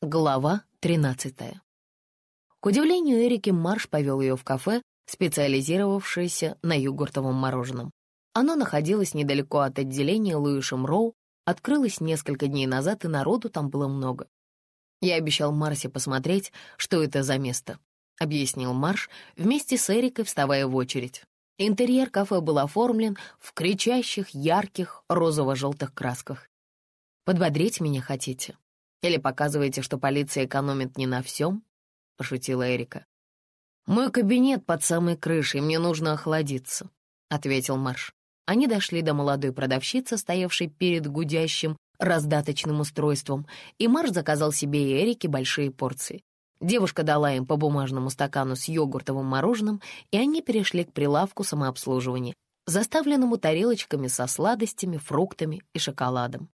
Глава 13. К удивлению Эрики, Марш повел ее в кафе, специализировавшееся на йогуртовом мороженом. Оно находилось недалеко от отделения Луишем Роу, открылось несколько дней назад, и народу там было много. «Я обещал Марсе посмотреть, что это за место», — объяснил Марш, вместе с Эрикой вставая в очередь. Интерьер кафе был оформлен в кричащих, ярких, розово-желтых красках. «Подбодрить меня хотите?» Или показываете, что полиция экономит не на всем?» — пошутила Эрика. «Мой кабинет под самой крышей, мне нужно охладиться», — ответил Марш. Они дошли до молодой продавщицы, стоявшей перед гудящим раздаточным устройством, и Марш заказал себе и Эрике большие порции. Девушка дала им по бумажному стакану с йогуртовым мороженым, и они перешли к прилавку самообслуживания, заставленному тарелочками со сладостями, фруктами и шоколадом.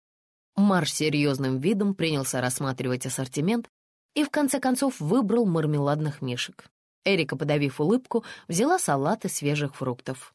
Марш серьезным видом принялся рассматривать ассортимент и в конце концов выбрал мармеладных мишек. Эрика, подавив улыбку, взяла салат из свежих фруктов.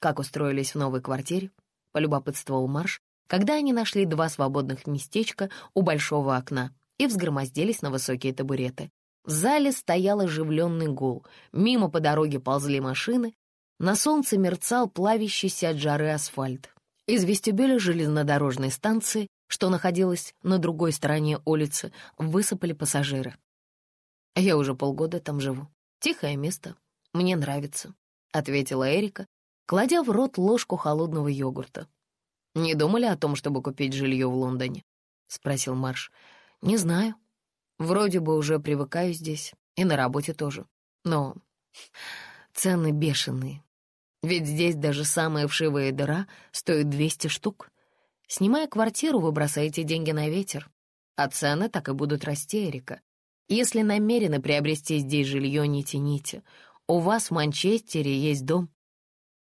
Как устроились в новой квартире, полюбопытствовал Марш, когда они нашли два свободных местечка у большого окна и взгромоздились на высокие табуреты. В зале стоял оживленный гул, мимо по дороге ползли машины, на солнце мерцал плавящийся от жары асфальт. Из вестибюля железнодорожной станции, что находилась на другой стороне улицы, высыпали пассажиры. «Я уже полгода там живу. Тихое место. Мне нравится», — ответила Эрика, кладя в рот ложку холодного йогурта. «Не думали о том, чтобы купить жилье в Лондоне?» — спросил Марш. «Не знаю. Вроде бы уже привыкаю здесь, и на работе тоже. Но цены бешеные. Ведь здесь даже самая вшивая дыра стоит 200 штук. Снимая квартиру, вы бросаете деньги на ветер, а цены так и будут расти, Эрика. Если намерены приобрести здесь жилье, не тяните. У вас в Манчестере есть дом.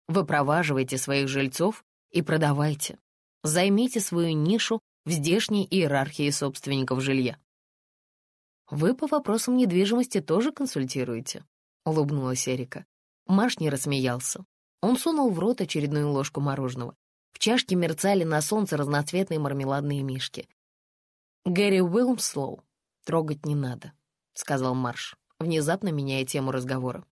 Вы проваживаете своих жильцов и продавайте. Займите свою нишу в здешней иерархии собственников жилья. «Вы по вопросам недвижимости тоже консультируете?» — улыбнулась Эрика. Маш не рассмеялся. Он сунул в рот очередную ложку мороженого. В чашке мерцали на солнце разноцветные мармеладные мишки. «Гэри Уилмслоу трогать не надо», — сказал Марш, внезапно меняя тему разговора.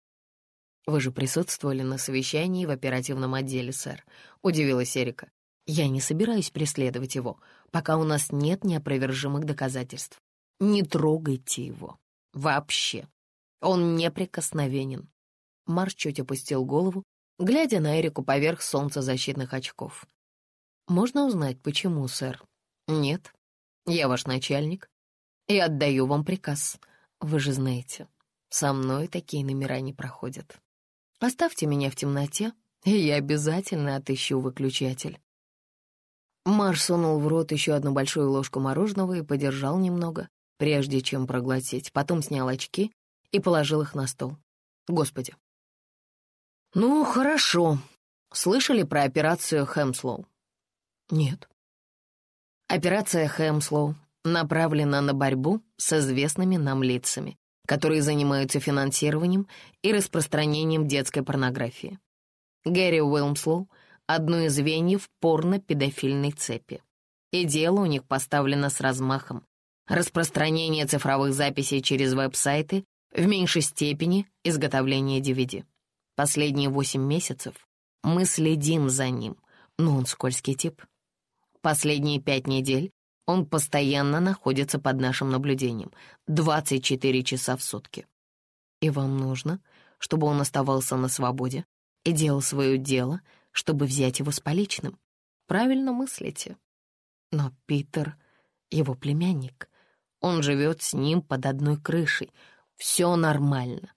«Вы же присутствовали на совещании в оперативном отделе, сэр», — удивилась Эрика. «Я не собираюсь преследовать его, пока у нас нет неопровержимых доказательств. Не трогайте его. Вообще. Он неприкосновенен». Марш чуть опустил голову, глядя на Эрику поверх солнцезащитных очков. «Можно узнать, почему, сэр?» «Нет. Я ваш начальник и отдаю вам приказ. Вы же знаете, со мной такие номера не проходят. Оставьте меня в темноте, и я обязательно отыщу выключатель». Марш сунул в рот еще одну большую ложку мороженого и подержал немного, прежде чем проглотить, потом снял очки и положил их на стол. Господи, «Ну, хорошо. Слышали про операцию Хэмслоу?» «Нет». Операция Хэмслоу направлена на борьбу с известными нам лицами, которые занимаются финансированием и распространением детской порнографии. Гэри Уилмслоу — одно из звеньев порно-педофильной цепи. И дело у них поставлено с размахом. Распространение цифровых записей через веб-сайты в меньшей степени изготовление DVD. Последние восемь месяцев мы следим за ним, но он скользкий тип. Последние пять недель он постоянно находится под нашим наблюдением, 24 часа в сутки. И вам нужно, чтобы он оставался на свободе и делал свое дело, чтобы взять его с поличным. Правильно мыслите. Но Питер — его племянник. Он живет с ним под одной крышей. Все нормально.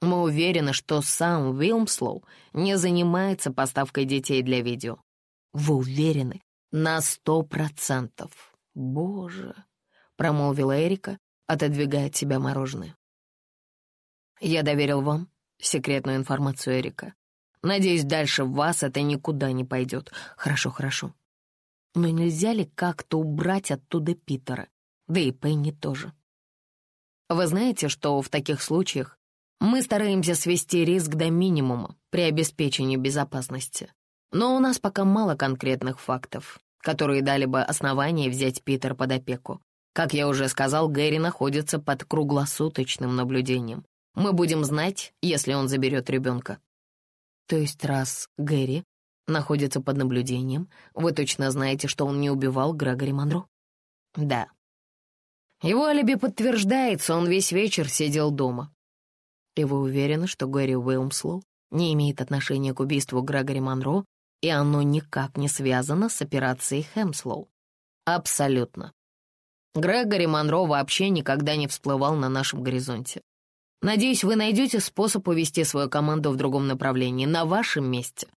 Мы уверены, что сам Уилмслоу не занимается поставкой детей для видео. Вы уверены? На сто процентов. Боже, промолвила Эрика, отодвигая от себя мороженое. Я доверил вам секретную информацию Эрика. Надеюсь, дальше вас это никуда не пойдет. Хорошо, хорошо. Но нельзя ли как-то убрать оттуда Питера? Да и Пенни тоже. Вы знаете, что в таких случаях мы стараемся свести риск до минимума при обеспечении безопасности. Но у нас пока мало конкретных фактов, которые дали бы основание взять Питер под опеку. Как я уже сказал, Гэри находится под круглосуточным наблюдением. Мы будем знать, если он заберет ребенка. То есть раз Гэри находится под наблюдением, вы точно знаете, что он не убивал Грегори Монро? Да. Его алиби подтверждается, он весь вечер сидел дома. И вы уверены, что Гэри Уилмслоу не имеет отношения к убийству Грегори Монро, и оно никак не связано с операцией Хэмслоу? Абсолютно. Грегори Монро вообще никогда не всплывал на нашем горизонте. Надеюсь, вы найдете способ увести свою команду в другом направлении, на вашем месте.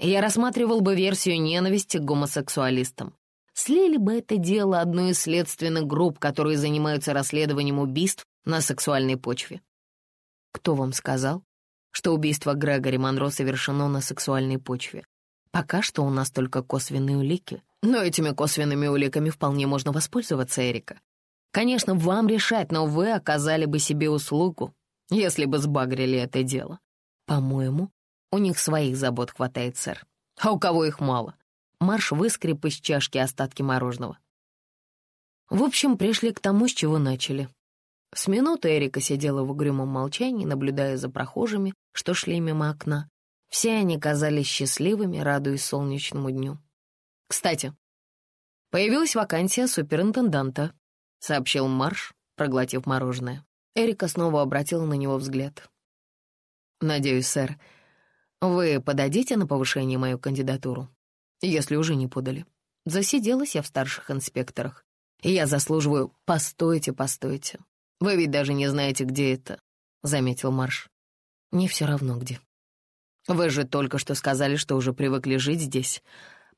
Я рассматривал бы версию ненависти к гомосексуалистам. Слили бы это дело одной из следственных групп, которые занимаются расследованием убийств на сексуальной почве. Кто вам сказал, что убийство Грегори Монро совершено на сексуальной почве? Пока что у нас только косвенные улики. Но этими косвенными уликами вполне можно воспользоваться, Эрика. Конечно, вам решать, но вы оказали бы себе услугу, если бы сбагрили это дело. По-моему, у них своих забот хватает, сэр. А у кого их мало? Марш выскреб из чашки остатки мороженого. В общем, пришли к тому, с чего начали. С минуты Эрика сидела в угрюмом молчании, наблюдая за прохожими, что шли мимо окна. Все они казались счастливыми, радуясь солнечному дню. «Кстати, появилась вакансия суперинтенданта», — сообщил Марш, проглотив мороженое. Эрика снова обратила на него взгляд. «Надеюсь, сэр, вы подадите на повышение мою кандидатуру, если уже не подали. Засиделась я в старших инспекторах, и я заслуживаю... Постойте, постойте. Вы ведь даже не знаете, где это, — заметил Марш. Не все равно где. Вы же только что сказали, что уже привыкли жить здесь.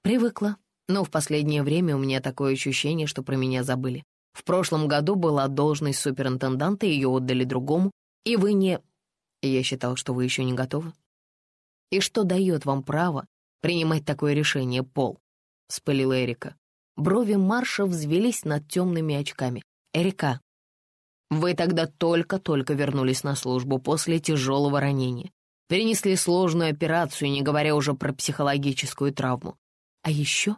Привыкла, но в последнее время у меня такое ощущение, что про меня забыли. В прошлом году была должность суперинтенданта, ее отдали другому, и вы не... Я считал, что вы еще не готовы. И что дает вам право принимать такое решение, Пол?» — спылила Эрика. Брови Марша взвелись над темными очками. «Эрика, вы тогда только-только вернулись на службу после тяжелого ранения. Перенесли сложную операцию, не говоря уже про психологическую травму. А еще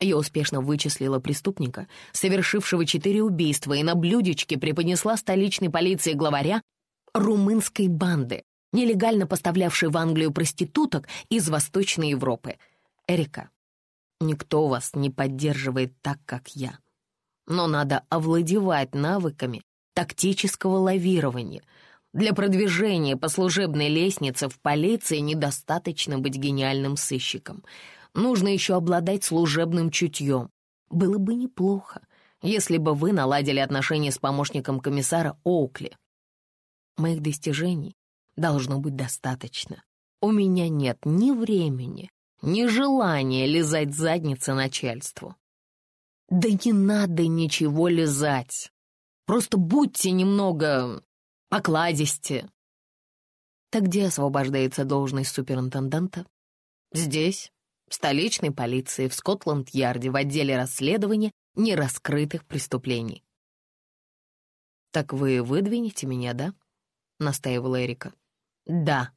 я успешно вычислила преступника, совершившего четыре убийства, и на блюдечке преподнесла столичной полиции главаря румынской банды, нелегально поставлявший в Англию проституток из Восточной Европы. Эрика, никто вас не поддерживает так, как я. Но надо овладевать навыками тактического лавирования. Для продвижения по служебной лестнице в полиции недостаточно быть гениальным сыщиком. Нужно еще обладать служебным чутьем. Было бы неплохо, если бы вы наладили отношения с помощником комиссара Оукли. Моих достижений должно быть достаточно. У меня нет ни времени, ни желания лизать задницы начальству. Да не надо ничего лизать. Просто будьте немного покладисти. Так где освобождается должность суперинтенданта? Здесь, в столичной полиции, в Скотланд-Ярде, в отделе расследования нераскрытых преступлений. «Так вы выдвинете меня, да?» — настаивала Эрика. «Да».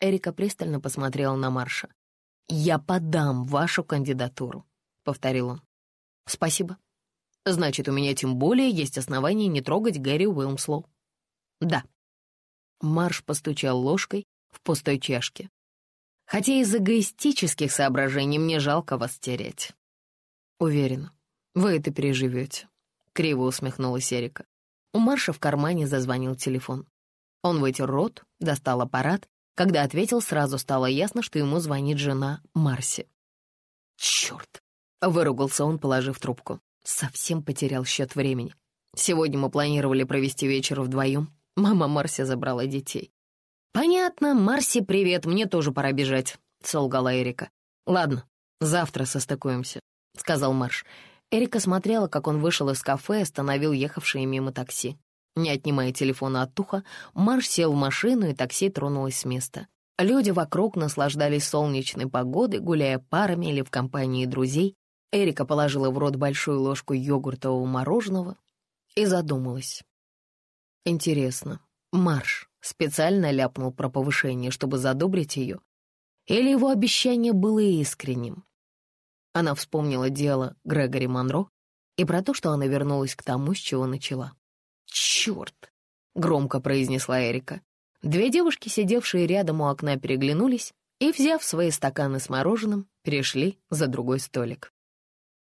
Эрика пристально посмотрела на Марша. «Я подам вашу кандидатуру», — повторил он. «Спасибо. Значит, у меня тем более есть основания не трогать Гэри Уилмслоу». «Да». Марш постучал ложкой в пустой чашке. «Хотя из эгоистических соображений мне жалко вас терять». «Уверена, вы это переживете», — криво усмехнулась Эрика. У Марша в кармане зазвонил телефон. Он вытер рот, достал аппарат. Когда ответил, сразу стало ясно, что ему звонит жена Марси. «Черт!» — выругался он, положив трубку. Совсем потерял счет времени. Сегодня мы планировали провести вечер вдвоем. Мама Марси забрала детей. «Понятно, Марси, привет, мне тоже пора бежать», — солгала Эрика. «Ладно, завтра состыкуемся», — сказал Марш. Эрика смотрела, как он вышел из кафе и остановил ехавшее мимо такси. Не отнимая телефона от уха, Марш сел в машину, и такси тронулось с места. Люди вокруг наслаждались солнечной погодой, гуляя парами или в компании друзей. Эрика положила в рот большую ложку йогуртового мороженого и задумалась. Интересно, Марш специально ляпнул про повышение, чтобы задобрить ее? Или его обещание было искренним? Она вспомнила дело Грегори Монро и про то, что она вернулась к тому, с чего начала. «Черт!» — громко произнесла Эрика. Две девушки, сидевшие рядом у окна, переглянулись и, взяв свои стаканы с мороженым, перешли за другой столик.